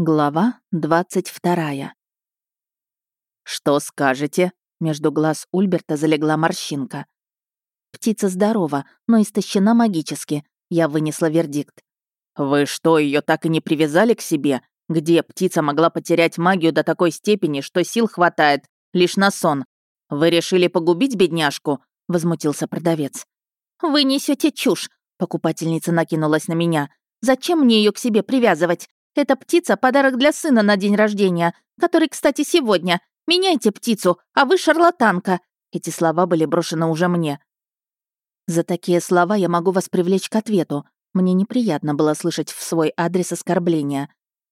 Глава 22. «Что скажете?» Между глаз Ульберта залегла морщинка. «Птица здорова, но истощена магически», — я вынесла вердикт. «Вы что, ее так и не привязали к себе? Где птица могла потерять магию до такой степени, что сил хватает лишь на сон? Вы решили погубить бедняжку?» — возмутился продавец. «Вы несете чушь», — покупательница накинулась на меня. «Зачем мне ее к себе привязывать? Эта птица — подарок для сына на день рождения, который, кстати, сегодня. Меняйте птицу, а вы шарлатанка». Эти слова были брошены уже мне. За такие слова я могу вас привлечь к ответу. Мне неприятно было слышать в свой адрес оскорбления.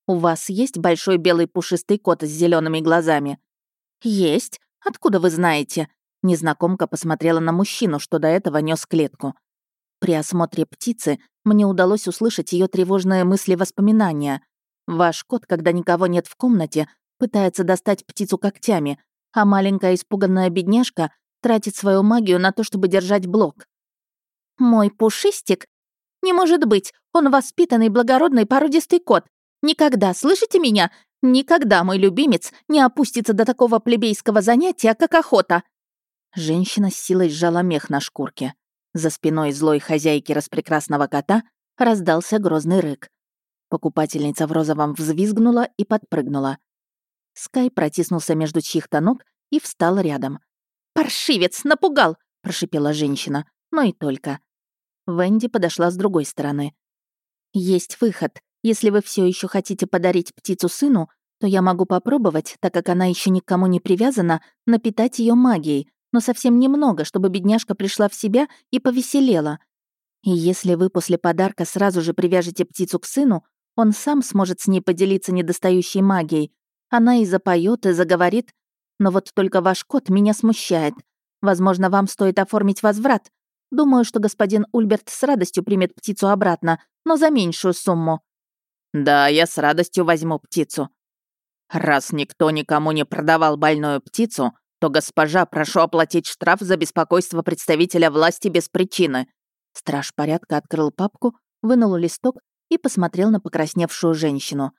У вас есть большой белый пушистый кот с зелеными глазами? Есть. Откуда вы знаете? Незнакомка посмотрела на мужчину, что до этого нес клетку. При осмотре птицы мне удалось услышать ее тревожные мысли-воспоминания. Ваш кот, когда никого нет в комнате, пытается достать птицу когтями, а маленькая испуганная бедняжка тратит свою магию на то, чтобы держать блок. «Мой пушистик? Не может быть, он воспитанный, благородный, породистый кот. Никогда, слышите меня? Никогда мой любимец не опустится до такого плебейского занятия, как охота!» Женщина с силой сжала мех на шкурке. За спиной злой хозяйки распрекрасного кота раздался грозный рык. Покупательница в розовом взвизгнула и подпрыгнула. Скай протиснулся между чьих-то ног и встал рядом. «Паршивец, напугал!» — прошипела женщина, но и только. Венди подошла с другой стороны. «Есть выход. Если вы все еще хотите подарить птицу сыну, то я могу попробовать, так как она еще никому не привязана, напитать ее магией, но совсем немного, чтобы бедняжка пришла в себя и повеселела. И если вы после подарка сразу же привяжете птицу к сыну, он сам сможет с ней поделиться недостающей магией. Она и запоет, и заговорит. Но вот только ваш кот меня смущает. Возможно, вам стоит оформить возврат. Думаю, что господин Ульберт с радостью примет птицу обратно, но за меньшую сумму. Да, я с радостью возьму птицу. Раз никто никому не продавал больную птицу, то, госпожа, прошу оплатить штраф за беспокойство представителя власти без причины». Страж порядка открыл папку, вынул листок и посмотрел на покрасневшую женщину.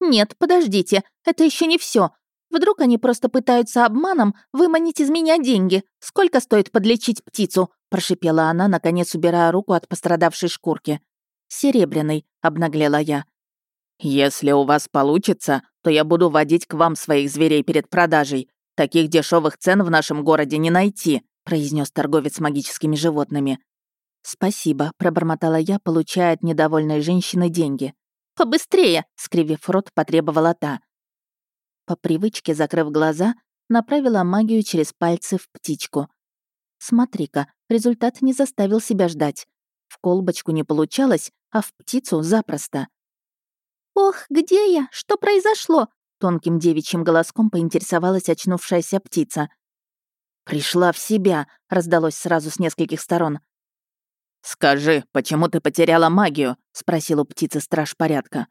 «Нет, подождите, это еще не все. Вдруг они просто пытаются обманом выманить из меня деньги. Сколько стоит подлечить птицу?» прошипела она, наконец убирая руку от пострадавшей шкурки. «Серебряный», — обнаглела я. «Если у вас получится, то я буду водить к вам своих зверей перед продажей. Таких дешевых цен в нашем городе не найти», — произнес торговец магическими животными. «Спасибо», — пробормотала я, получая от недовольной женщины деньги. «Побыстрее!» — скривив рот, потребовала та. По привычке, закрыв глаза, направила магию через пальцы в птичку. Смотри-ка, результат не заставил себя ждать. В колбочку не получалось, а в птицу запросто. «Ох, где я? Что произошло?» Тонким девичьим голоском поинтересовалась очнувшаяся птица. «Пришла в себя», — раздалось сразу с нескольких сторон. «Скажи, почему ты потеряла магию?» — спросил у птицы страж порядка.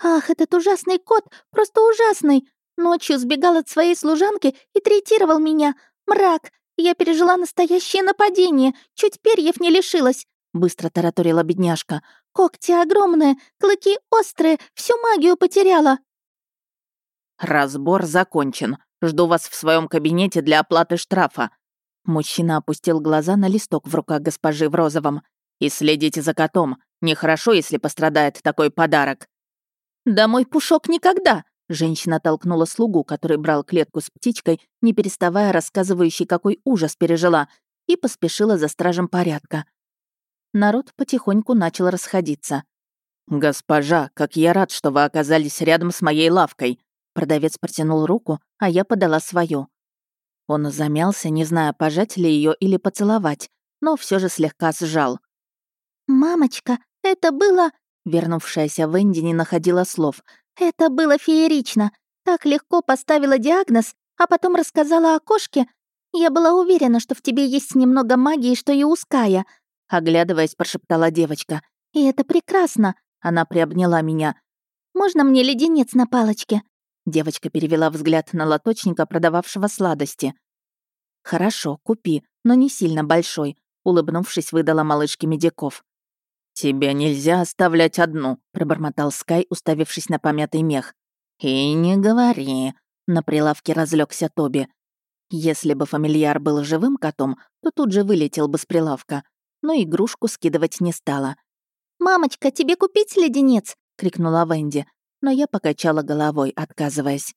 «Ах, этот ужасный кот, просто ужасный! Ночью сбегал от своей служанки и третировал меня. Мрак! Я пережила настоящее нападение, чуть перьев не лишилась!» Быстро тараторила бедняжка. «Когти огромные, клыки острые, всю магию потеряла!» «Разбор закончен. Жду вас в своем кабинете для оплаты штрафа». Мужчина опустил глаза на листок в руках госпожи в розовом. «И следите за котом. Нехорошо, если пострадает такой подарок». «Да мой пушок никогда!» Женщина толкнула слугу, который брал клетку с птичкой, не переставая рассказывающий, какой ужас пережила, и поспешила за стражем порядка. Народ потихоньку начал расходиться. «Госпожа, как я рад, что вы оказались рядом с моей лавкой. Продавец протянул руку, а я подала свою. Он замялся, не зная, пожать ли ее или поцеловать, но все же слегка сжал. «Мамочка, это было...» Вернувшаяся Венди не находила слов. «Это было феерично. Так легко поставила диагноз, а потом рассказала о кошке. Я была уверена, что в тебе есть немного магии, что и узкая», оглядываясь, прошептала девочка. «И это прекрасно!» Она приобняла меня. «Можно мне леденец на палочке?» Девочка перевела взгляд на лоточника, продававшего сладости. «Хорошо, купи, но не сильно большой», — улыбнувшись, выдала малышке Медяков. «Тебе нельзя оставлять одну», — пробормотал Скай, уставившись на помятый мех. «И не говори», — на прилавке разлегся Тоби. Если бы фамильяр был живым котом, то тут же вылетел бы с прилавка, но игрушку скидывать не стала. «Мамочка, тебе купить леденец?» — крикнула Венди, но я покачала головой, отказываясь.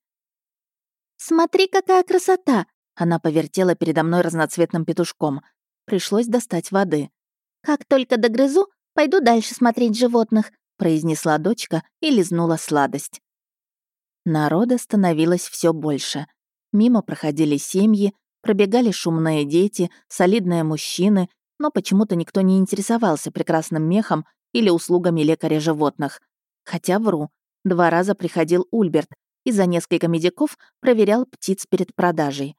«Смотри, какая красота!» Она повертела передо мной разноцветным петушком. Пришлось достать воды. «Как только догрызу, пойду дальше смотреть животных», произнесла дочка и лизнула сладость. Народа становилось все больше. Мимо проходили семьи, пробегали шумные дети, солидные мужчины, но почему-то никто не интересовался прекрасным мехом или услугами лекаря животных. Хотя вру, два раза приходил Ульберт и за несколько медиков проверял птиц перед продажей.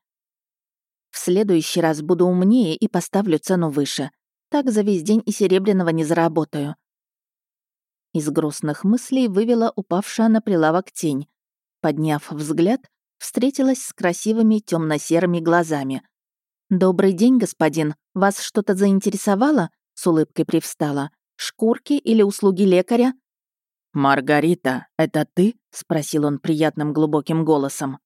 В следующий раз буду умнее и поставлю цену выше. Так за весь день и серебряного не заработаю. Из грустных мыслей вывела упавшая на прилавок тень. Подняв взгляд, встретилась с красивыми темно серыми глазами. «Добрый день, господин. Вас что-то заинтересовало?» С улыбкой привстала. «Шкурки или услуги лекаря?» «Маргарита, это ты?» — спросил он приятным глубоким голосом.